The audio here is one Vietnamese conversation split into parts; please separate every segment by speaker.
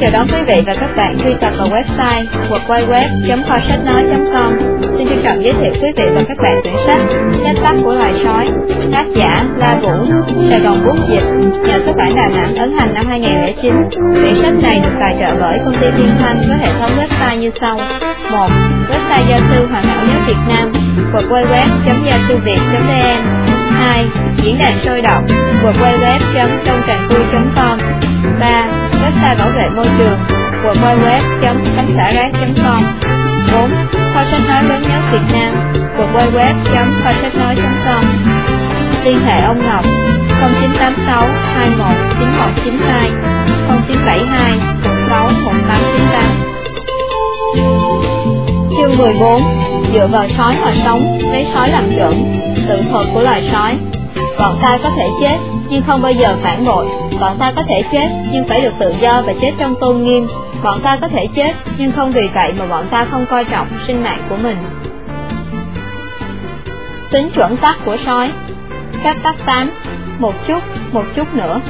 Speaker 1: chào đón quý vị và các bạn truy cập vào website www sách nói.com. Xin trân trọng giới thiệu quý vị và các bạn quyển sách Chết tắt của loài sói, tác giả La Vũ, Sài Gòn Bút Dịch, nhà xuất bản Đà Nẵng ấn hành năm 2009. Quyển sách này được tài trợ bởi công ty Thiên Thanh với hệ thống website như sau: 1. Website giao sư hoàn hảo nhất Việt Nam, www.giasuviet.vn 2. Diễn đàn sôi động, www.trongtràntui.com 3 website bảo vệ môi trường www.cánh-xả-rác.com 4. Kho sách nói lớn nhất Việt Nam www.khoasachnói.com Liên hệ ông Ngọc 0986 21 9192 0972 16 1898 Chương 14 Dựa vào sói mà sống, lấy sói làm chuẩn Tự thuật của loài sói. Bọn ta có thể chết, nhưng không bao giờ phản bội Bọn ta có thể chết, nhưng phải được tự do và chết trong tôn nghiêm. Bọn ta có thể chết, nhưng không vì vậy mà bọn ta không coi trọng sinh mạng của mình. Tính chuẩn tắc của sói Phép tắc 8 Một chút, một chút nữa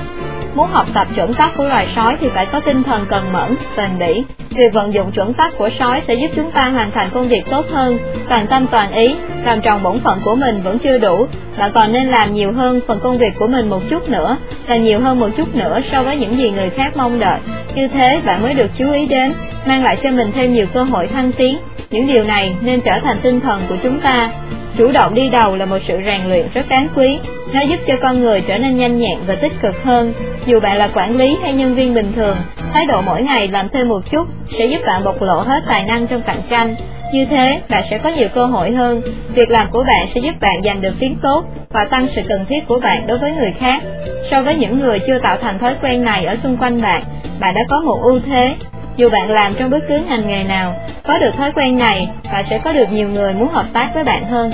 Speaker 1: Muốn học tập chuẩn tắc của loài sói thì phải có tinh thần cần mẫn, bền bỉ. Việc vận dụng chuẩn tắc của sói sẽ giúp chúng ta hoàn thành công việc tốt hơn, toàn tâm toàn ý, làm tròn bổn phận của mình vẫn chưa đủ, bạn còn nên làm nhiều hơn phần công việc của mình một chút nữa, là nhiều hơn một chút nữa so với những gì người khác mong đợi. Như thế bạn mới được chú ý đến, mang lại cho mình thêm nhiều cơ hội thăng tiến. Những điều này nên trở thành tinh thần của chúng ta. Chủ động đi đầu là một sự rèn luyện rất đáng quý, nó giúp cho con người trở nên nhanh nhẹn và tích cực hơn. Dù bạn là quản lý hay nhân viên bình thường, thái độ mỗi ngày làm thêm một chút sẽ giúp bạn bộc lộ hết tài năng trong cạnh tranh. Như thế, bạn sẽ có nhiều cơ hội hơn. Việc làm của bạn sẽ giúp bạn giành được tiếng tốt và tăng sự cần thiết của bạn đối với người khác. So với những người chưa tạo thành thói quen này ở xung quanh bạn, bạn đã có một ưu thế. Dù bạn làm trong bất cứ ngành nghề nào, có được thói quen này, bạn sẽ có được nhiều người muốn hợp tác với bạn hơn.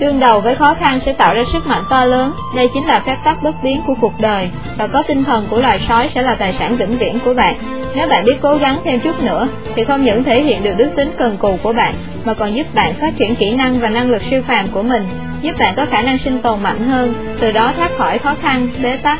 Speaker 1: Đương đầu với khó khăn sẽ tạo ra sức mạnh to lớn, đây chính là phép tắc bất biến của cuộc đời, và có tinh thần của loài sói sẽ là tài sản vĩnh viễn của bạn. Nếu bạn biết cố gắng thêm chút nữa, thì không những thể hiện được đức tính cần cù của bạn, mà còn giúp bạn phát triển kỹ năng và năng lực siêu phàm của mình, giúp bạn có khả năng sinh tồn mạnh hơn, từ đó thoát khỏi khó khăn, bế tắc.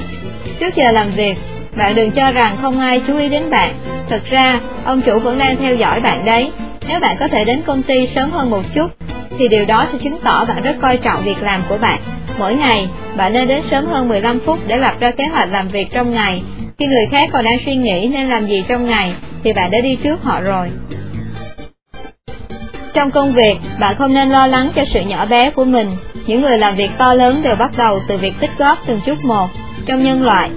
Speaker 1: Trước giờ làm việc, bạn đừng cho rằng không ai chú ý đến bạn, thực ra, ông chủ vẫn đang theo dõi bạn đấy. Nếu bạn có thể đến công ty sớm hơn một chút, thì điều đó sẽ chứng tỏ bạn rất coi trọng việc làm của bạn. Mỗi ngày, bạn nên đến sớm hơn 15 phút để lập ra kế hoạch làm việc trong ngày. Khi người khác còn đang suy nghĩ nên làm gì trong ngày, thì bạn đã đi trước họ rồi. Trong công việc, bạn không nên lo lắng cho sự nhỏ bé của mình. Những người làm việc to lớn đều bắt đầu từ việc tích góp từng chút một. Trong nhân loại,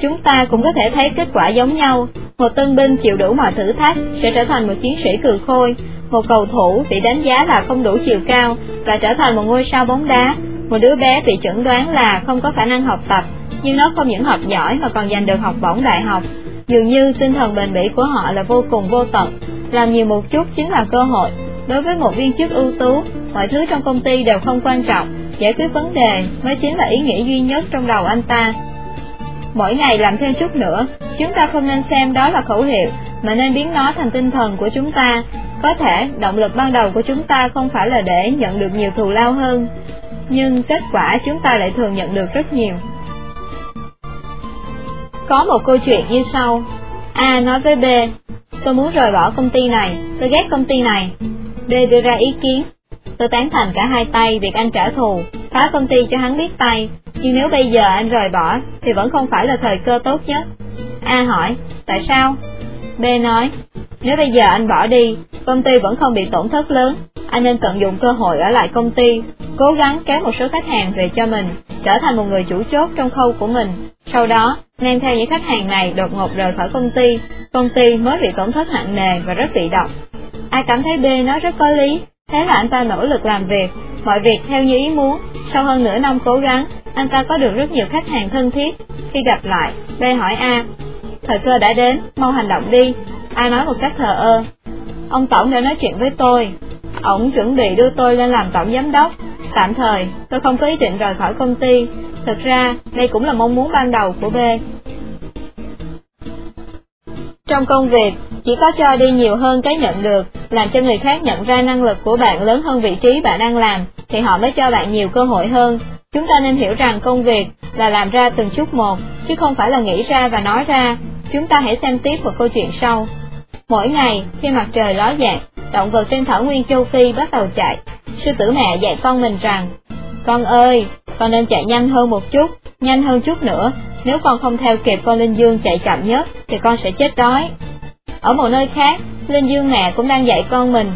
Speaker 1: chúng ta cũng có thể thấy kết quả giống nhau. Một tân binh chịu đủ mọi thử thách sẽ trở thành một chiến sĩ cừ khôi, một cầu thủ bị đánh giá là không đủ chiều cao và trở thành một ngôi sao bóng đá, một đứa bé bị chẩn đoán là không có khả năng học tập, nhưng nó không những học giỏi mà còn giành được học bổng đại học. Dường như tinh thần bền bỉ của họ là vô cùng vô tận, làm nhiều một chút chính là cơ hội. Đối với một viên chức ưu tú, mọi thứ trong công ty đều không quan trọng, giải quyết vấn đề mới chính là ý nghĩa duy nhất trong đầu anh ta. Mỗi ngày làm thêm chút nữa, chúng ta không nên xem đó là khẩu hiệu, mà nên biến nó thành tinh thần của chúng ta, có thể động lực ban đầu của chúng ta không phải là để nhận được nhiều thù lao hơn, nhưng kết quả chúng ta lại thường nhận được rất nhiều. Có một câu chuyện như sau. A nói với B, tôi muốn rời bỏ công ty này, tôi ghét công ty này. B đưa ra ý kiến, tôi tán thành cả hai tay việc anh trả thù, phá công ty cho hắn biết tay, nhưng nếu bây giờ anh rời bỏ thì vẫn không phải là thời cơ tốt nhất. A hỏi, tại sao? B nói, nếu bây giờ anh bỏ đi, công ty vẫn không bị tổn thất lớn, anh nên tận dụng cơ hội ở lại công ty, cố gắng kéo một số khách hàng về cho mình, trở thành một người chủ chốt trong khâu của mình. Sau đó, mang theo những khách hàng này đột ngột rời khỏi công ty, công ty mới bị tổn thất nặng nề và rất bị động. Ai cảm thấy B nói rất có lý, thế là anh ta nỗ lực làm việc, mọi việc theo như ý muốn. Sau hơn nửa năm cố gắng, anh ta có được rất nhiều khách hàng thân thiết. Khi gặp lại, B hỏi A, thời cơ đã đến, mau hành động đi. A nói một cách thờ ơ, ông Tổng đã nói chuyện với tôi. Ông chuẩn bị đưa tôi lên làm tổng giám đốc. Tạm thời, tôi không có ý định rời khỏi công ty. Thực ra, đây cũng là mong muốn ban đầu của B. Trong công việc, chỉ có cho đi nhiều hơn cái nhận được, làm cho người khác nhận ra năng lực của bạn lớn hơn vị trí bạn đang làm, thì họ mới cho bạn nhiều cơ hội hơn. Chúng ta nên hiểu rằng công việc là làm ra từng chút một, chứ không phải là nghĩ ra và nói ra. Chúng ta hãy xem tiếp một câu chuyện sau. Mỗi ngày, khi mặt trời ló dạng, động vật trên thảo nguyên châu Phi bắt đầu chạy. Sư tử mẹ dạy con mình rằng, Con ơi, con nên chạy nhanh hơn một chút, nhanh hơn chút nữa, nếu con không theo kịp con Linh Dương chạy chậm nhất, thì con sẽ chết đói. Ở một nơi khác, Linh Dương mẹ cũng đang dạy con mình,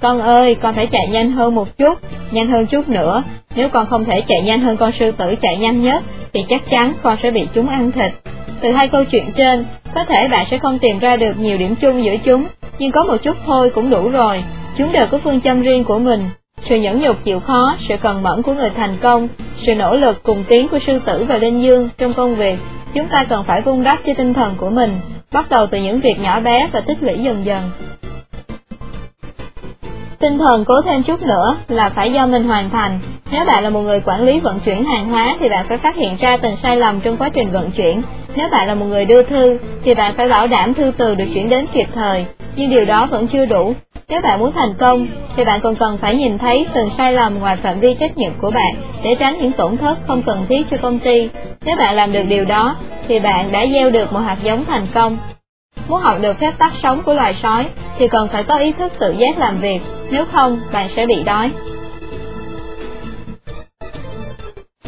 Speaker 1: Con ơi, con phải chạy nhanh hơn một chút, nhanh hơn chút nữa, nếu con không thể chạy nhanh hơn con sư tử chạy nhanh nhất, thì chắc chắn con sẽ bị chúng ăn thịt. Từ hai câu chuyện trên, có thể bạn sẽ không tìm ra được nhiều điểm chung giữa chúng, nhưng có một chút thôi cũng đủ rồi. Chúng đều có phương châm riêng của mình. Sự nhẫn nhục chịu khó, sự cần mẫn của người thành công, sự nỗ lực cùng tiến của sư tử và linh dương trong công việc, chúng ta cần phải vun đắp cho tinh thần của mình, bắt đầu từ những việc nhỏ bé và tích lũy dần dần. Tinh thần cố thêm chút nữa là phải do mình hoàn thành. Nếu bạn là một người quản lý vận chuyển hàng hóa thì bạn phải phát hiện ra từng sai lầm trong quá trình vận chuyển. Nếu bạn là một người đưa thư thì bạn phải bảo đảm thư từ được chuyển đến kịp thời. Nhưng điều đó vẫn chưa đủ. Nếu bạn muốn thành công thì bạn còn cần phải nhìn thấy từng sai lầm ngoài phạm vi trách nhiệm của bạn để tránh những tổn thất không cần thiết cho công ty. Nếu bạn làm được điều đó thì bạn đã gieo được một hạt giống thành công. Muốn học được phép tắc sống của loài sói thì cần phải có ý thức tự giác làm việc, nếu không bạn sẽ bị đói.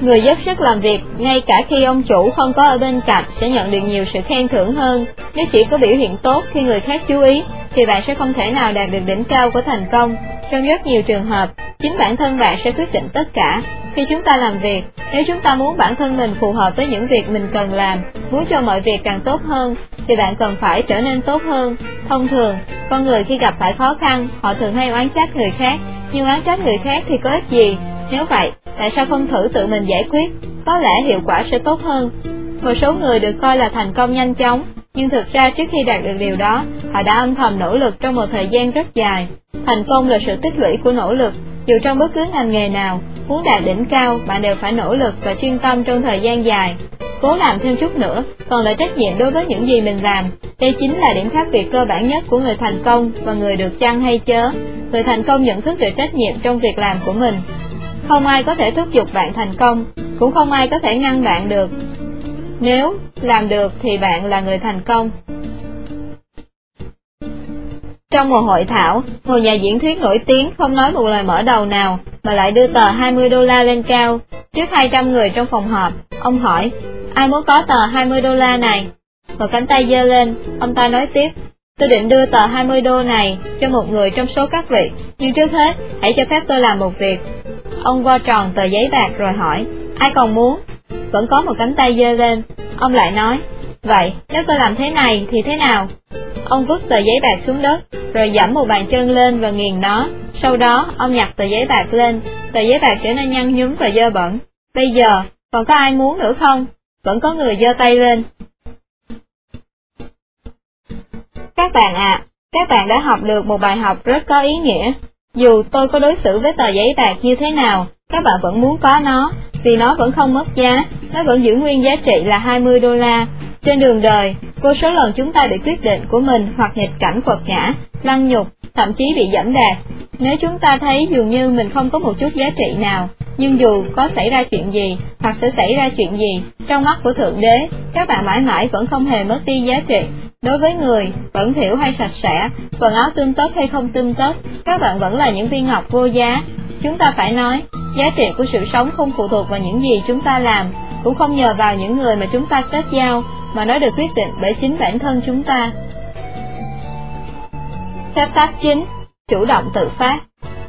Speaker 1: Người dốc sức làm việc, ngay cả khi ông chủ không có ở bên cạnh sẽ nhận được nhiều sự khen thưởng hơn. Nếu chỉ có biểu hiện tốt khi người khác chú ý, thì bạn sẽ không thể nào đạt được đỉnh cao của thành công. Trong rất nhiều trường hợp, chính bản thân bạn sẽ quyết định tất cả. Khi chúng ta làm việc, nếu chúng ta muốn bản thân mình phù hợp với những việc mình cần làm, muốn cho mọi việc càng tốt hơn, thì bạn cần phải trở nên tốt hơn. Thông thường, con người khi gặp phải khó khăn, họ thường hay oán trách người khác, nhưng oán trách người khác thì có ích gì? Nếu vậy, tại sao không thử tự mình giải quyết? Có lẽ hiệu quả sẽ tốt hơn. Một số người được coi là thành công nhanh chóng, nhưng thực ra trước khi đạt được điều đó, họ đã âm thầm nỗ lực trong một thời gian rất dài. Thành công là sự tích lũy của nỗ lực, dù trong bất cứ ngành nghề nào, muốn đạt đỉnh cao, bạn đều phải nỗ lực và chuyên tâm trong thời gian dài. Cố làm thêm chút nữa, còn là trách nhiệm đối với những gì mình làm. Đây chính là điểm khác biệt cơ bản nhất của người thành công và người được chăng hay chớ. Người thành công nhận thức được trách nhiệm trong việc làm của mình. Không ai có thể thúc giục bạn thành công, cũng không ai có thể ngăn bạn được. Nếu làm được thì bạn là người thành công. Trong một hội thảo, một nhà diễn thuyết nổi tiếng không nói một lời mở đầu nào, mà lại đưa tờ 20 đô la lên cao, trước 200 người trong phòng họp. Ông hỏi, ai muốn có tờ 20 đô la này? Một cánh tay giơ lên, ông ta nói tiếp, tôi định đưa tờ 20 đô này cho một người trong số các vị, nhưng trước hết, hãy cho phép tôi làm một việc. Ông vo tròn tờ giấy bạc rồi hỏi, ai còn muốn? Vẫn có một cánh tay giơ lên, ông lại nói, vậy nếu tôi làm thế này thì thế nào? Ông vứt tờ giấy bạc xuống đất, rồi giẫm một bàn chân lên và nghiền nó. Sau đó, ông nhặt tờ giấy bạc lên, tờ giấy bạc trở nên nhăn nhúm và dơ bẩn. Bây giờ, còn có ai muốn nữa không? Vẫn có người giơ tay lên. Các bạn ạ, các bạn đã học được một bài học rất có ý nghĩa. Dù tôi có đối xử với tờ giấy bạc như thế nào, các bạn vẫn muốn có nó, vì nó vẫn không mất giá, nó vẫn giữ nguyên giá trị là 20 đô la. Trên đường đời, vô số lần chúng ta bị quyết định của mình hoặc nghịch cảnh vật ngã, lăng nhục, thậm chí bị dẫm đạp. Nếu chúng ta thấy dường như mình không có một chút giá trị nào, nhưng dù có xảy ra chuyện gì, hoặc sẽ xảy ra chuyện gì, trong mắt của Thượng Đế, các bạn mãi mãi vẫn không hề mất đi giá trị. Đối với người, vẫn thiểu hay sạch sẽ, quần áo tươm tất hay không tươm tất, các bạn vẫn là những viên ngọc vô giá. Chúng ta phải nói, giá trị của sự sống không phụ thuộc vào những gì chúng ta làm, cũng không nhờ vào những người mà chúng ta kết giao, mà nó được quyết định bởi chính bản thân chúng ta. Phép tắc chính, chủ động tự phát.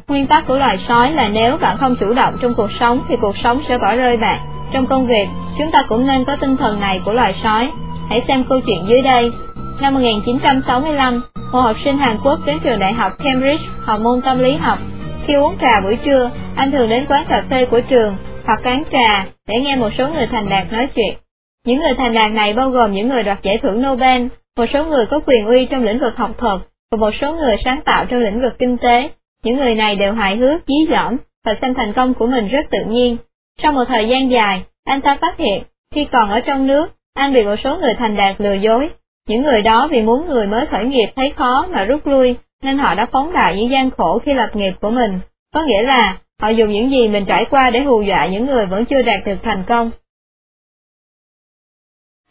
Speaker 1: Nguyên tắc của loài sói là nếu bạn không chủ động trong cuộc sống thì cuộc sống sẽ bỏ rơi bạn. Trong công việc, chúng ta cũng nên có tinh thần này của loài sói. Hãy xem câu chuyện dưới đây. Năm 1965, một học sinh Hàn Quốc đến trường đại học Cambridge học môn tâm lý học. Khi uống trà buổi trưa, anh thường đến quán cà phê của trường hoặc quán trà để nghe một số người thành đạt nói chuyện. Những người thành đạt này bao gồm những người đoạt giải thưởng Nobel, một số người có quyền uy trong lĩnh vực học thuật, và một số người sáng tạo trong lĩnh vực kinh tế. Những người này đều hài hước, dí dỏm và xem thành công của mình rất tự nhiên. Sau một thời gian dài, anh ta phát hiện, khi còn ở trong nước, anh bị một số người thành đạt lừa dối. Những người đó vì muốn người mới khởi nghiệp thấy khó mà rút lui, nên họ đã phóng đại những gian khổ khi lập nghiệp của mình. Có nghĩa là, họ dùng những gì mình trải qua để hù dọa những người vẫn chưa đạt được thành công.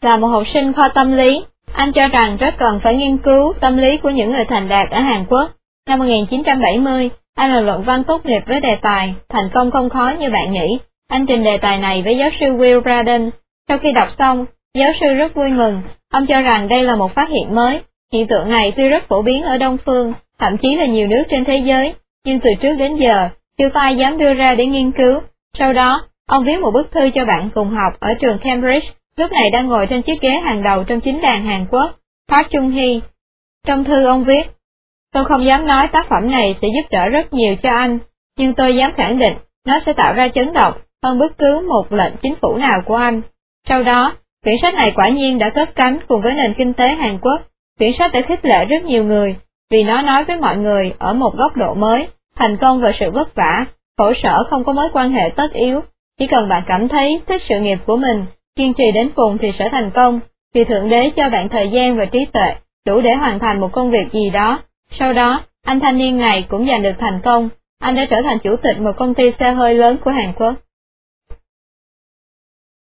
Speaker 1: Là một học sinh khoa tâm lý, anh cho rằng rất cần phải nghiên cứu tâm lý của những người thành đạt ở Hàn Quốc. Năm 1970, anh làm luận văn tốt nghiệp với đề tài Thành công không khó như bạn nghĩ. Anh trình đề tài này với giáo sư Will Braden. Sau khi đọc xong, giáo sư rất vui mừng, ông cho rằng đây là một phát hiện mới. Hiện tượng này tuy rất phổ biến ở Đông Phương, thậm chí là nhiều nước trên thế giới, nhưng từ trước đến giờ, chưa có ai dám đưa ra để nghiên cứu. Sau đó, ông viết một bức thư cho bạn cùng học ở trường Cambridge, lúc này đang ngồi trên chiếc ghế hàng đầu trong chính đàn Hàn Quốc, Park Chung Hee. Trong thư ông viết, Tôi không dám nói tác phẩm này sẽ giúp đỡ rất nhiều cho anh, nhưng tôi dám khẳng định nó sẽ tạo ra chấn động hơn bất cứ một lệnh chính phủ nào của anh. Sau đó, quyển sách này quả nhiên đã cất cánh cùng với nền kinh tế Hàn Quốc. Quyển sách đã khích lệ rất nhiều người, vì nó nói với mọi người ở một góc độ mới, thành công và sự vất vả, khổ sở không có mối quan hệ tất yếu, chỉ cần bạn cảm thấy thích sự nghiệp của mình, kiên trì đến cùng thì sẽ thành công, vì Thượng Đế cho bạn thời gian và trí tuệ, đủ để hoàn thành một công việc gì đó. Sau đó, anh thanh niên này cũng giành được thành công, anh đã trở thành chủ tịch một công ty xe hơi lớn của Hàn Quốc.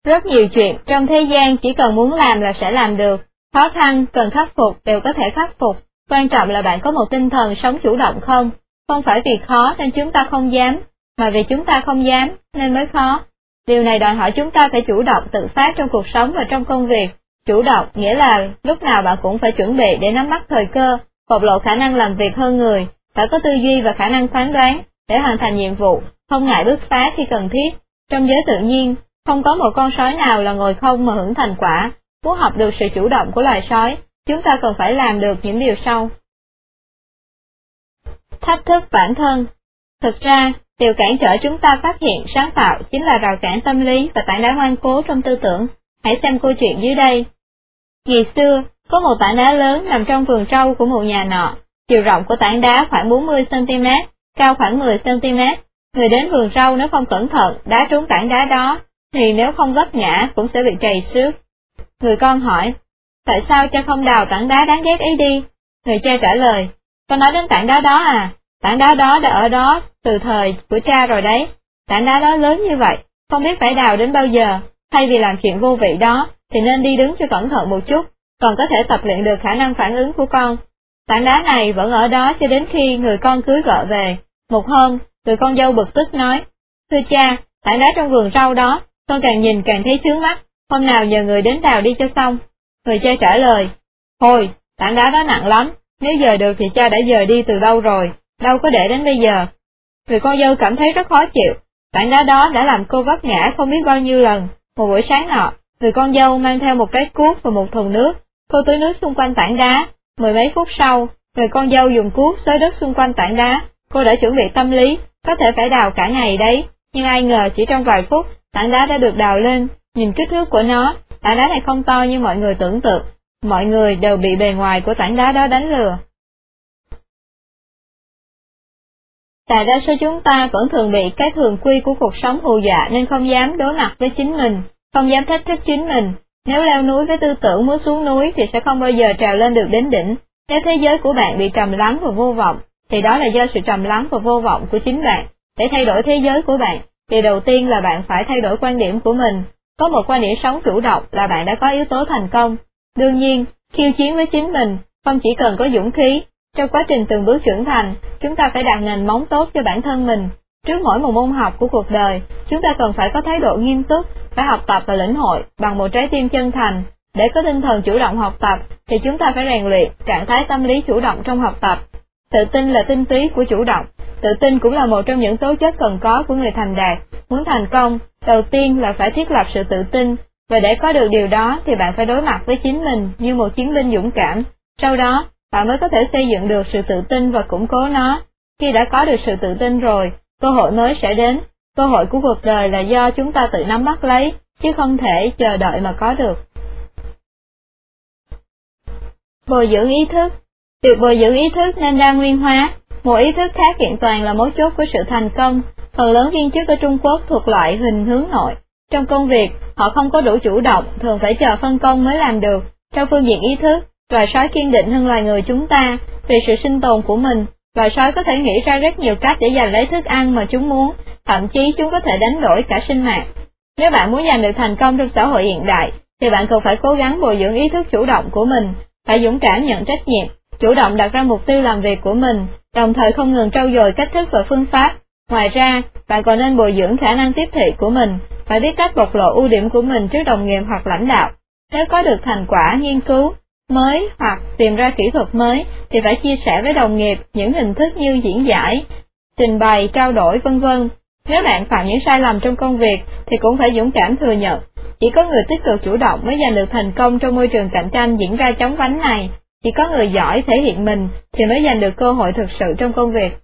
Speaker 1: Rất nhiều chuyện trong thế gian chỉ cần muốn làm là sẽ làm được, khó khăn cần khắc phục đều có thể khắc phục, quan trọng là bạn có một tinh thần sống chủ động không, không phải vì khó nên chúng ta không dám, mà vì chúng ta không dám nên mới khó. Điều này đòi hỏi chúng ta phải chủ động tự phát trong cuộc sống và trong công việc. Chủ động nghĩa là lúc nào bạn cũng phải chuẩn bị để nắm bắt thời cơ, bộc lộ khả năng làm việc hơn người, phải có tư duy và khả năng phán đoán để hoàn thành nhiệm vụ, không ngại bứt phá khi cần thiết. Trong giới tự nhiên, không có một con sói nào là ngồi không mà hưởng thành quả. Muốn học được sự chủ động của loài sói, chúng ta cần phải làm được những điều sau. Thách thức bản thân Thực ra, điều cản trở chúng ta phát hiện sáng tạo chính là rào cản tâm lý và tảng đá ngoan cố trong tư tưởng. Hãy xem câu chuyện dưới đây. Ngày xưa, có một tảng đá lớn nằm trong vườn trâu của một nhà nọ, chiều rộng của tảng đá khoảng 40cm, cao khoảng 10cm. Người đến vườn rau nếu không cẩn thận đá trúng tảng đá đó, thì nếu không vấp ngã cũng sẽ bị trầy xước. Người con hỏi, tại sao cha không đào tảng đá đáng ghét ấy đi? Người cha trả lời, con nói đến tảng đá đó à, tảng đá đó đã ở đó từ thời của cha rồi đấy, tảng đá đó lớn như vậy, không biết phải đào đến bao giờ, thay vì làm chuyện vô vị đó, thì nên đi đứng cho cẩn thận một chút, còn có thể tập luyện được khả năng phản ứng của con. Tảng đá này vẫn ở đó cho đến khi người con cưới vợ về. Một hôm, người con dâu bực tức nói, Thưa cha, tảng đá trong vườn rau đó, con càng nhìn càng thấy chướng mắt, hôm nào nhờ người đến đào đi cho xong. Người cha trả lời, Thôi, tảng đá đó nặng lắm, nếu giờ được thì cha đã dời đi từ lâu rồi, đâu có để đến bây giờ. Người con dâu cảm thấy rất khó chịu, tảng đá đó đã làm cô vấp ngã không biết bao nhiêu lần. Một buổi sáng nọ, người con dâu mang theo một cái cuốc và một thùng nước, cô tưới nước xung quanh tảng đá. Mười mấy phút sau, người con dâu dùng cuốc xới đất xung quanh tảng đá. Cô đã chuẩn bị tâm lý, có thể phải đào cả ngày đấy, nhưng ai ngờ chỉ trong vài phút, tảng đá đã được đào lên. Nhìn kích thước của nó, tảng đá này không to như mọi người tưởng tượng. Mọi người đều bị bề ngoài của tảng đá đó đánh lừa. Tại đa số chúng ta vẫn thường bị cái thường quy của cuộc sống hù dọa nên không dám đối mặt với chính mình, không dám thách thức chính mình, nếu leo núi với tư tưởng muốn xuống núi thì sẽ không bao giờ trèo lên được đến đỉnh. Nếu thế giới của bạn bị trầm lắng và vô vọng, thì đó là do sự trầm lắng và vô vọng của chính bạn. Để thay đổi thế giới của bạn, thì đầu tiên là bạn phải thay đổi quan điểm của mình. Có một quan điểm sống chủ động là bạn đã có yếu tố thành công. Đương nhiên, khiêu chiến với chính mình, không chỉ cần có dũng khí. Trong quá trình từng bước trưởng thành, chúng ta phải đặt nền móng tốt cho bản thân mình. Trước mỗi một môn học của cuộc đời, chúng ta cần phải có thái độ nghiêm túc, phải học tập và lĩnh hội bằng một trái tim chân thành. Để có tinh thần chủ động học tập, thì chúng ta phải rèn luyện trạng thái tâm lý chủ động trong học tập. Tự tin là tinh túy của chủ động. Tự tin cũng là một trong những tố chất cần có của người thành đạt. Muốn thành công, đầu tiên là phải thiết lập sự tự tin, và để có được điều đó thì bạn phải đối mặt với chính mình như một chiến binh dũng cảm. Sau đó, bạn mới có thể xây dựng được sự tự tin và củng cố nó. Khi đã có được sự tự tin rồi, cơ hội mới sẽ đến, Cơ hội của cuộc đời là do chúng ta tự nắm bắt lấy, chứ không thể chờ đợi mà có được. Bồi dưỡng ý thức Việc bồi dưỡng ý thức nên đa nguyên hóa, một ý thức khác kiện toàn là mấu chốt của sự thành công. Phần lớn viên chức ở Trung Quốc thuộc loại hình hướng nội. Trong công việc, họ không có đủ chủ động, thường phải chờ phân công mới làm được. Trong phương diện ý thức, loài sói kiên định hơn loài người chúng ta, vì sự sinh tồn của mình, loài sói có thể nghĩ ra rất nhiều cách để giành lấy thức ăn mà chúng muốn, thậm chí chúng có thể đánh đổi cả sinh mạng. Nếu bạn muốn giành được thành công trong xã hội hiện đại, thì bạn cần phải cố gắng bồi dưỡng ý thức chủ động của mình, phải dũng cảm nhận trách nhiệm, chủ động đặt ra mục tiêu làm việc của mình, đồng thời không ngừng trau dồi cách thức và phương pháp. Ngoài ra, bạn còn nên bồi dưỡng khả năng tiếp thị của mình, phải biết cách bộc lộ ưu điểm của mình trước đồng nghiệp hoặc lãnh đạo. Nếu có được thành quả nghiên cứu mới hoặc tìm ra kỹ thuật mới thì phải chia sẻ với đồng nghiệp những hình thức như diễn giải, trình bày, trao đổi vân vân. Nếu bạn phạm những sai lầm trong công việc thì cũng phải dũng cảm thừa nhận. Chỉ có người tích cực chủ động mới giành được thành công trong môi trường cạnh tranh diễn ra chóng vánh này. Chỉ có người giỏi thể hiện mình thì mới giành được cơ hội thực sự trong công việc.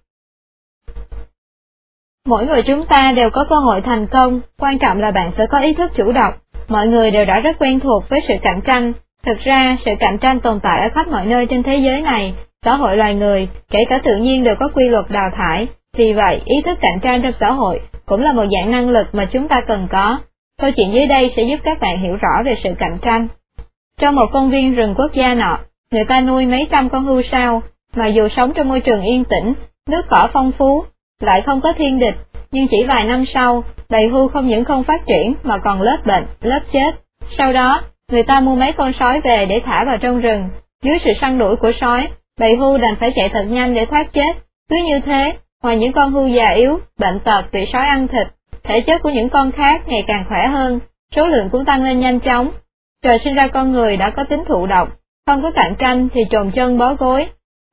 Speaker 1: Mỗi người chúng ta đều có cơ hội thành công, quan trọng là bạn phải có ý thức chủ động. Mọi người đều đã rất quen thuộc với sự cạnh tranh. Thực ra, sự cạnh tranh tồn tại ở khắp mọi nơi trên thế giới này, xã hội loài người, kể cả tự nhiên đều có quy luật đào thải. Vì vậy, ý thức cạnh tranh trong xã hội cũng là một dạng năng lực mà chúng ta cần có. Câu chuyện dưới đây sẽ giúp các bạn hiểu rõ về sự cạnh tranh. Trong một công viên rừng quốc gia nọ, người ta nuôi mấy trăm con hươu sao, mà dù sống trong môi trường yên tĩnh, nước cỏ phong phú, lại không có thiên địch, nhưng chỉ vài năm sau, bầy hưu không những không phát triển mà còn lớp bệnh, lớp chết. Sau đó, người ta mua mấy con sói về để thả vào trong rừng, dưới sự săn đuổi của sói, bầy hưu đành phải chạy thật nhanh để thoát chết. Cứ như thế, ngoài những con hưu già yếu, bệnh tật bị sói ăn thịt, thể chất của những con khác ngày càng khỏe hơn, số lượng cũng tăng lên nhanh chóng. Trời sinh ra con người đã có tính thụ động, không có cạnh tranh thì trồn chân bó gối.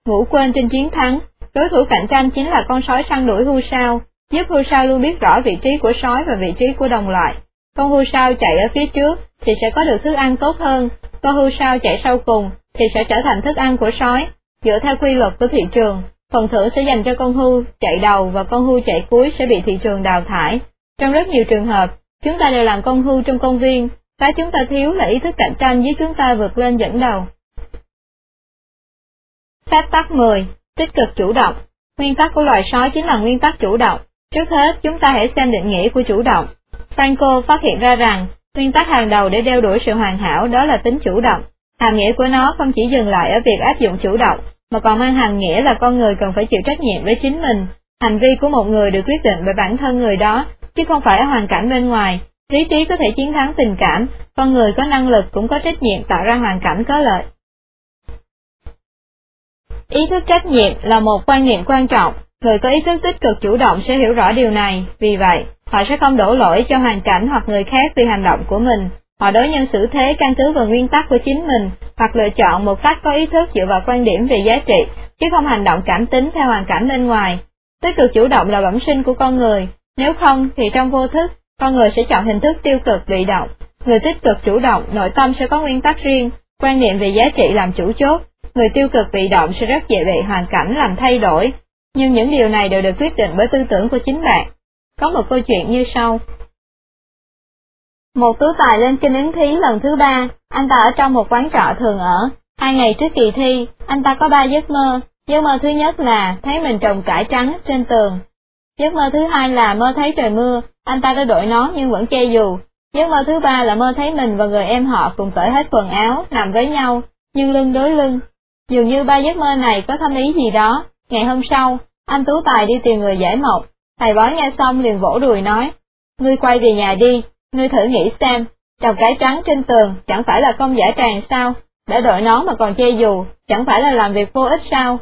Speaker 1: Ngủ quên trên chiến thắng, đối thủ cạnh tranh chính là con sói săn đuổi hưu sao, giúp hưu sao luôn biết rõ vị trí của sói và vị trí của đồng loại. Con hưu sao chạy ở phía trước thì sẽ có được thức ăn tốt hơn, con hưu sao chạy sau cùng thì sẽ trở thành thức ăn của sói. Dựa theo quy luật của thị trường, phần thưởng sẽ dành cho con hưu chạy đầu và con hưu chạy cuối sẽ bị thị trường đào thải. Trong rất nhiều trường hợp, chúng ta đều làm con hưu trong công viên, cái chúng ta thiếu là ý thức cạnh tranh với chúng ta vượt lên dẫn đầu. Phép tắc 10. Tích cực chủ động. Nguyên tắc của loài sói chính là nguyên tắc chủ động. Trước hết, chúng ta hãy xem định nghĩa của chủ động. Franco phát hiện ra rằng, nguyên tắc hàng đầu để đeo đuổi sự hoàn hảo đó là tính chủ động. Hàm nghĩa của nó không chỉ dừng lại ở việc áp dụng chủ động, mà còn mang hàm nghĩa là con người cần phải chịu trách nhiệm với chính mình. Hành vi của một người được quyết định bởi bản thân người đó, chứ không phải ở hoàn cảnh bên ngoài. Lý trí có thể chiến thắng tình cảm, con người có năng lực cũng có trách nhiệm tạo ra hoàn cảnh có lợi. Ý thức trách nhiệm là một quan niệm quan trọng, người có ý thức tích cực chủ động sẽ hiểu rõ điều này, vì vậy, họ sẽ không đổ lỗi cho hoàn cảnh hoặc người khác vì hành động của mình, họ đối nhân xử thế căn cứ vào nguyên tắc của chính mình, hoặc lựa chọn một cách có ý thức dựa vào quan điểm về giá trị, chứ không hành động cảm tính theo hoàn cảnh bên ngoài. Tích cực chủ động là bẩm sinh của con người, nếu không thì trong vô thức, con người sẽ chọn hình thức tiêu cực bị động. Người tích cực chủ động, nội tâm sẽ có nguyên tắc riêng, quan niệm về giá trị làm chủ chốt, người tiêu cực bị động sẽ rất dễ bị hoàn cảnh làm thay đổi, nhưng những điều này đều được quyết định bởi tư tưởng của chính bạn. Có một câu chuyện như sau. Một tú tài lên kinh ứng thí lần thứ ba, anh ta ở trong một quán trọ thường ở. Hai ngày trước kỳ thi, anh ta có ba giấc mơ. Giấc mơ thứ nhất là thấy mình trồng cải trắng trên tường. Giấc mơ thứ hai là mơ thấy trời mưa, anh ta đã đội nón nhưng vẫn che dù. Giấc mơ thứ ba là mơ thấy mình và người em họ cùng cởi hết quần áo, nằm với nhau, nhưng lưng đối lưng. Dường như ba giấc mơ này có thâm ý gì đó. Ngày hôm sau, anh Tú Tài đi tìm người giải mộc. Thầy bói nghe xong liền vỗ đùi nói, ngươi quay về nhà đi, ngươi thử nghĩ xem, trồng cái trắng trên tường chẳng phải là công giải tràng sao, đã đội nón mà còn che dù, chẳng phải là làm việc vô ích sao.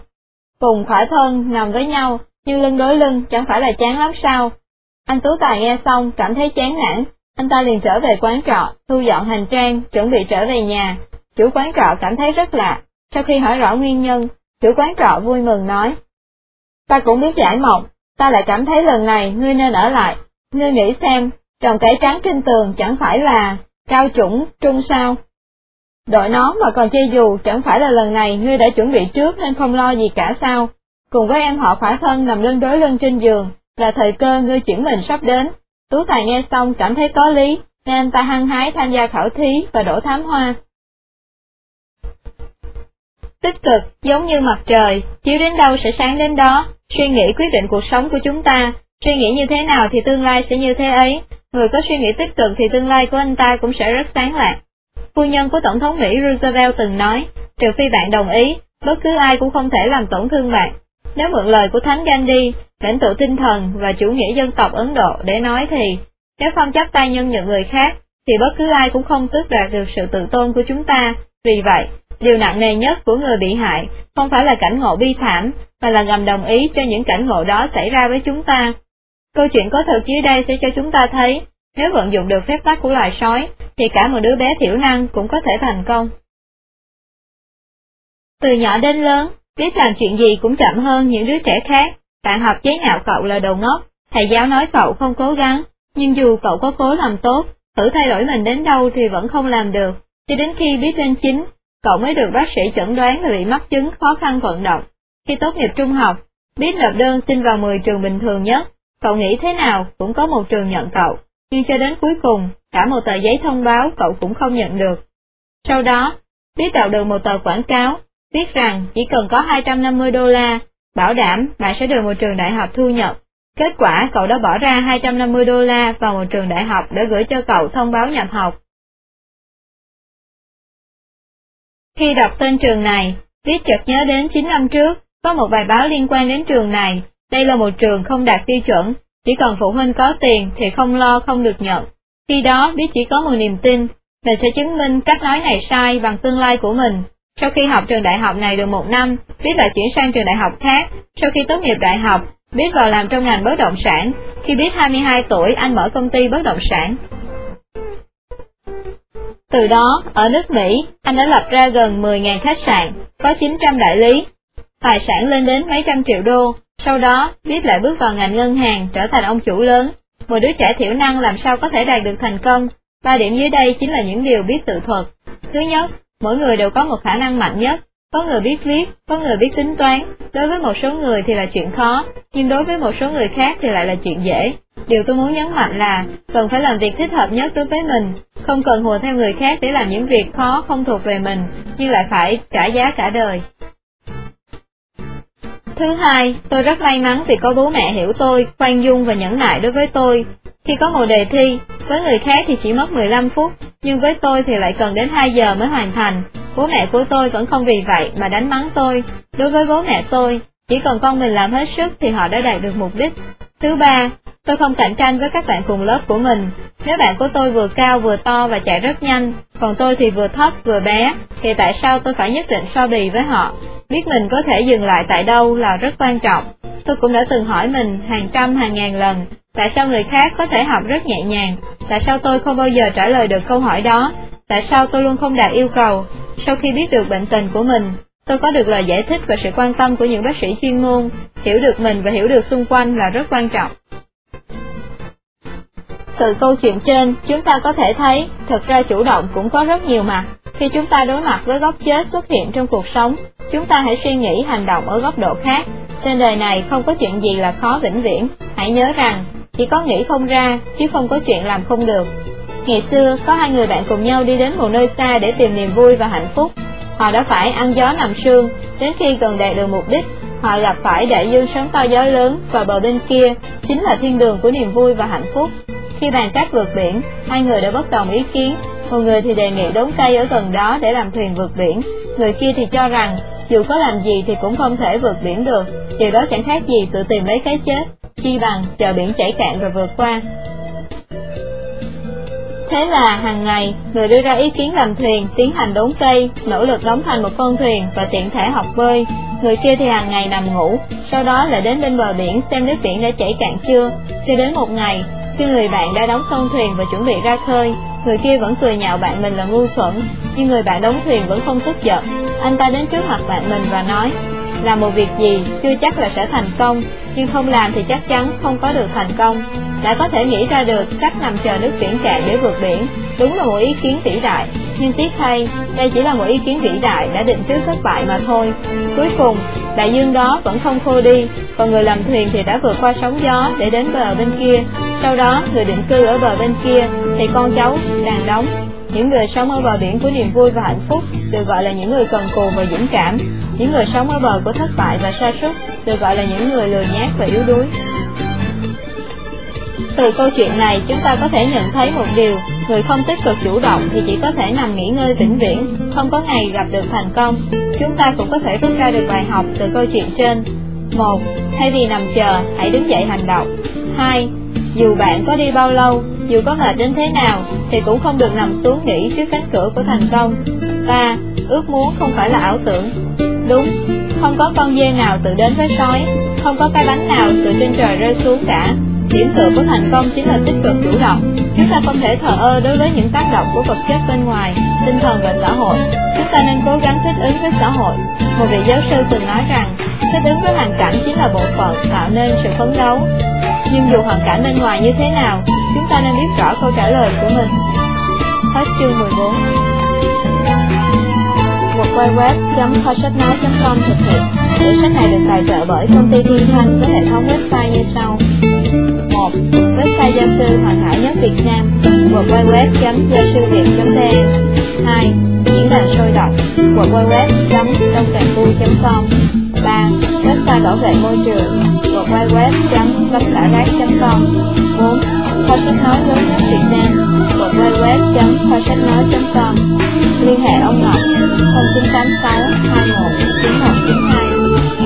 Speaker 1: Cùng khỏa thân nằm với nhau, nhưng lưng đối lưng chẳng phải là chán lắm sao. Anh Tú Tài nghe xong cảm thấy chán nản, anh ta liền trở về quán trọ, thu dọn hành trang, chuẩn bị trở về nhà. Chủ quán trọ cảm thấy rất lạ, sau khi hỏi rõ nguyên nhân, chủ quán trọ vui mừng nói. Ta cũng biết giải mộng, ta lại cảm thấy lần này ngươi nên ở lại, ngươi nghĩ xem, trồng cải trắng trên tường chẳng phải là cao chủng trung sao. Đội nó mà còn chê dù chẳng phải là lần này ngươi đã chuẩn bị trước nên không lo gì cả sao. Cùng với em họ khỏa thân nằm lưng đối lưng trên giường, là thời cơ ngươi chuyển mình sắp đến. Tú Tài nghe xong cảm thấy có lý, nên ta hăng hái tham gia khảo thí và đổ thám hoa. Tích cực, giống như mặt trời, chiếu đến đâu sẽ sáng đến đó, suy nghĩ quyết định cuộc sống của chúng ta, suy nghĩ như thế nào thì tương lai sẽ như thế ấy, người có suy nghĩ tích cực thì tương lai của anh ta cũng sẽ rất sáng lạc. Phu nhân của Tổng thống Mỹ Roosevelt từng nói, trừ phi bạn đồng ý, bất cứ ai cũng không thể làm tổn thương bạn. Nếu mượn lời của Thánh Gandhi, lãnh tụ tinh thần và chủ nghĩa dân tộc Ấn Độ để nói thì, nếu không chấp tay nhân nhượng người khác, thì bất cứ ai cũng không tước đoạt được sự tự tôn của chúng ta. Vì vậy, điều nặng nề nhất của người bị hại không phải là cảnh ngộ bi thảm, mà là ngầm đồng ý cho những cảnh ngộ đó xảy ra với chúng ta. Câu chuyện có thật dưới đây sẽ cho chúng ta thấy, nếu vận dụng được phép tắc của loài sói, thì cả một đứa bé thiểu năng cũng có thể thành công. Từ nhỏ đến lớn, biết làm chuyện gì cũng chậm hơn những đứa trẻ khác, bạn học chế nhạo cậu là đầu ngốc, thầy giáo nói cậu không cố gắng, nhưng dù cậu có cố làm tốt, thử thay đổi mình đến đâu thì vẫn không làm được, cho đến khi biết lên chính, cậu mới được bác sĩ chẩn đoán là bị mắc chứng khó khăn vận động. Khi tốt nghiệp trung học, biết nộp đơn xin vào 10 trường bình thường nhất, cậu nghĩ thế nào cũng có một trường nhận cậu, nhưng cho đến cuối cùng, cả một tờ giấy thông báo cậu cũng không nhận được. Sau đó, biết tạo được một tờ quảng cáo, viết rằng chỉ cần có 250 đô la, bảo đảm bạn sẽ được một trường đại học thu nhận. Kết quả cậu đã bỏ ra 250 đô la vào một trường đại học để gửi cho cậu thông báo nhập học. Khi đọc tên trường này, viết chợt nhớ đến 9 năm trước, có một bài báo liên quan đến trường này, đây là một trường không đạt tiêu chuẩn, chỉ cần phụ huynh có tiền thì không lo không được nhận. Khi đó biết chỉ có một niềm tin, mình sẽ chứng minh cách nói này sai bằng tương lai của mình. Sau khi học trường đại học này được một năm, biết lại chuyển sang trường đại học khác. Sau khi tốt nghiệp đại học, biết vào làm trong ngành bất động sản. Khi biết 22 tuổi, anh mở công ty bất động sản. Từ đó, ở nước Mỹ, anh đã lập ra gần 10.000 khách sạn, có 900 đại lý, tài sản lên đến mấy trăm triệu đô. Sau đó, biết lại bước vào ngành ngân hàng, trở thành ông chủ lớn. Một đứa trẻ thiểu năng làm sao có thể đạt được thành công? Ba điểm dưới đây chính là những điều biết tự thuật. Thứ nhất, mỗi người đều có một khả năng mạnh nhất. Có người biết viết, có người biết tính toán, đối với một số người thì là chuyện khó, nhưng đối với một số người khác thì lại là chuyện dễ. Điều tôi muốn nhấn mạnh là, cần phải làm việc thích hợp nhất đối với mình, không cần hùa theo người khác để làm những việc khó không thuộc về mình, nhưng lại phải trả giá cả đời. Thứ hai, tôi rất may mắn vì có bố mẹ hiểu tôi, khoan dung và nhẫn nại đối với tôi. Khi có một đề thi, với người khác thì chỉ mất 15 phút, nhưng với tôi thì lại cần đến 2 giờ mới hoàn thành. Bố mẹ của tôi vẫn không vì vậy mà đánh mắng tôi. Đối với bố mẹ tôi, chỉ cần con mình làm hết sức thì họ đã đạt được mục đích. Thứ ba, tôi không cạnh tranh với các bạn cùng lớp của mình. Nếu bạn của tôi vừa cao vừa to và chạy rất nhanh, còn tôi thì vừa thấp vừa bé, thì tại sao tôi phải nhất định so bì với họ? Biết mình có thể dừng lại tại đâu là rất quan trọng. Tôi cũng đã từng hỏi mình hàng trăm hàng ngàn lần, tại sao người khác có thể học rất nhẹ nhàng, tại sao tôi không bao giờ trả lời được câu hỏi đó, tại sao tôi luôn không đạt yêu cầu. Sau khi biết được bệnh tình của mình, tôi có được lời giải thích và sự quan tâm của những bác sĩ chuyên môn, hiểu được mình và hiểu được xung quanh là rất quan trọng. Từ câu chuyện trên, chúng ta có thể thấy, thực ra chủ động cũng có rất nhiều mặt. Khi chúng ta đối mặt với góc chết xuất hiện trong cuộc sống, chúng ta hãy suy nghĩ hành động ở góc độ khác. Trên đời này không có chuyện gì là khó vĩnh viễn, hãy nhớ rằng, chỉ có nghĩ không ra, chứ không có chuyện làm không được. Ngày xưa, có hai người bạn cùng nhau đi đến một nơi xa để tìm niềm vui và hạnh phúc. Họ đã phải ăn gió nằm sương, đến khi gần đạt được mục đích, họ gặp phải đại dương sóng to gió lớn và bờ bên kia chính là thiên đường của niềm vui và hạnh phúc. Khi bàn cách vượt biển, hai người đã bất đồng ý kiến, một người thì đề nghị đốn cây ở gần đó để làm thuyền vượt biển, người kia thì cho rằng dù có làm gì thì cũng không thể vượt biển được, điều đó chẳng khác gì tự tìm lấy cái chết, chi bằng chờ biển chảy cạn rồi vượt qua. Thế là hàng ngày, người đưa ra ý kiến làm thuyền, tiến hành đốn cây, nỗ lực đóng thành một con thuyền và tiện thể học bơi. Người kia thì hàng ngày nằm ngủ, sau đó lại đến bên bờ biển xem nước biển đã chảy cạn chưa. Cho đến một ngày, khi người bạn đã đóng xong thuyền và chuẩn bị ra khơi, người kia vẫn cười nhạo bạn mình là ngu xuẩn, nhưng người bạn đóng thuyền vẫn không tức giận. Anh ta đến trước mặt bạn mình và nói, làm một việc gì chưa chắc là sẽ thành công, nhưng không làm thì chắc chắn không có được thành công. Đã có thể nghĩ ra được cách nằm chờ nước biển cạn để vượt biển, đúng là một ý kiến vĩ đại. Nhưng tiếc thay, đây chỉ là một ý kiến vĩ đại đã định trước thất bại mà thôi. Cuối cùng, đại dương đó vẫn không khô đi, còn người làm thuyền thì đã vượt qua sóng gió để đến bờ bên kia. Sau đó, người định cư ở bờ bên kia thì con cháu đàn đóng. Những người sống ở bờ biển của niềm vui và hạnh phúc được gọi là những người cần cù và dũng cảm. Những người sống ở bờ của thất bại và sa sút được gọi là những người lười nhác và yếu đuối. Từ câu chuyện này, chúng ta có thể nhận thấy một điều, người không tích cực chủ động thì chỉ có thể nằm nghỉ ngơi vĩnh viễn, không có ngày gặp được thành công. Chúng ta cũng có thể rút ra được bài học từ câu chuyện trên. một Thay vì nằm chờ, hãy đứng dậy hành động. 2. Dù bạn có đi bao lâu, dù có mệt đến thế nào, thì cũng không được nằm xuống nghỉ trước cánh cửa của thành công. 3. Ước muốn không phải là ảo tưởng. Đúng, không có con dê nào tự đến với sói, không có cái bánh nào từ trên trời rơi xuống cả. Điểm tựa của thành công chính là tích cực chủ động. Chúng ta không thể thờ ơ đối với những tác động của vật chất bên ngoài, tinh thần và xã hội. Chúng ta nên cố gắng thích ứng với xã hội. Một vị giáo sư từng nói rằng, thích ứng với hoàn cảnh chính là bộ phận tạo nên sự phấn đấu. Nhưng dù hoàn cảnh bên ngoài như thế nào, chúng ta nên biết rõ câu trả lời của mình. Hết chương 14 Một quay web.khoasếtnói.com thực hiện. Quyển sách này được tài trợ bởi công ty Thiên Thanh với hệ thống website như sau. 1. Website giáo sư hoàn hảo nhất Việt Nam một www.giaosư.việt.vn 2. Diễn đàn sôi động của www.đông.tui.com 3. Website bảo vệ môi trường của www.vắclãrác.com bốn, Kho sách nói lớn nhất Việt Nam của www.kho-sách-nói.com Liên hệ ông Ngọc 0986 21 9192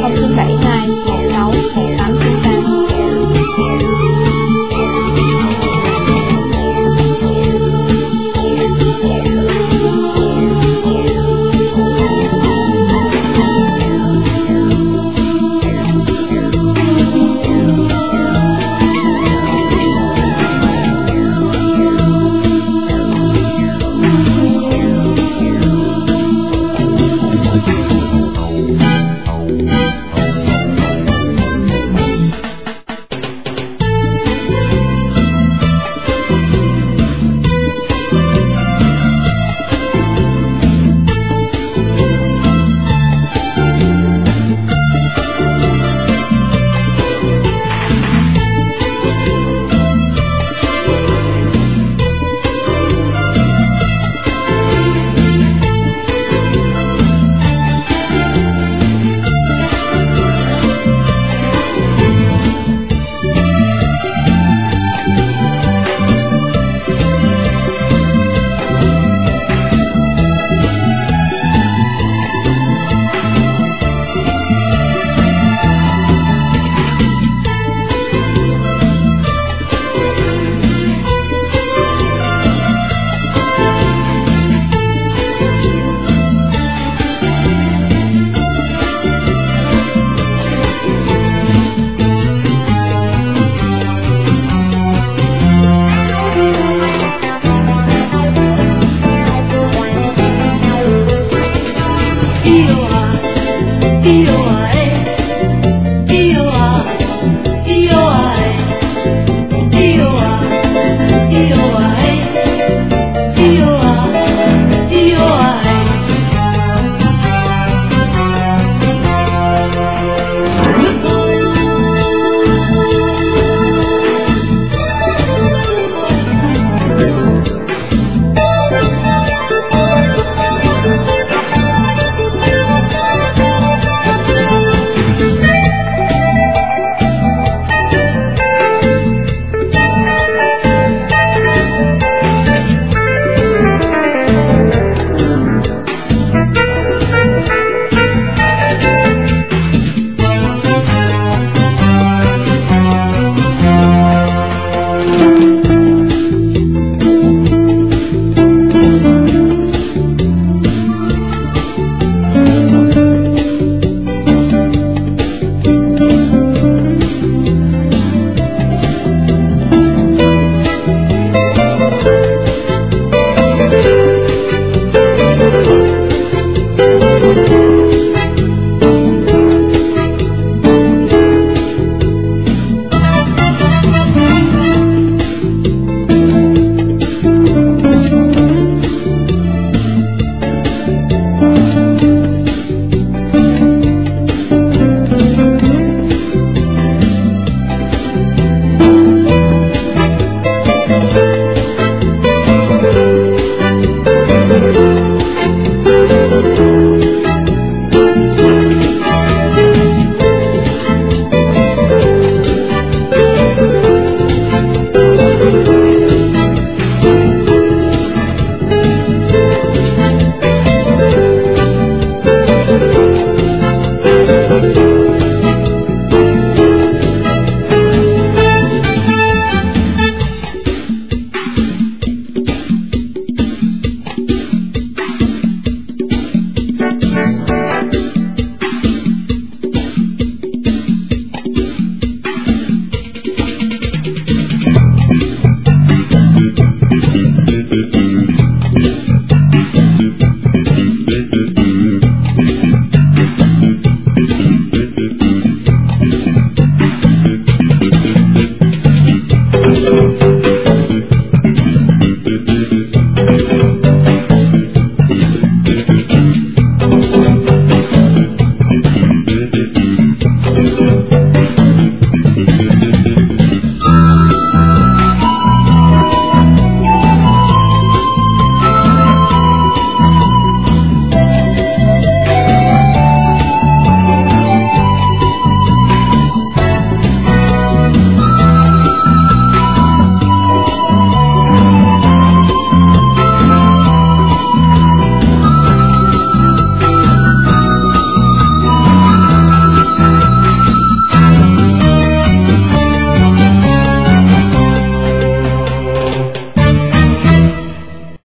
Speaker 1: 0972 16 8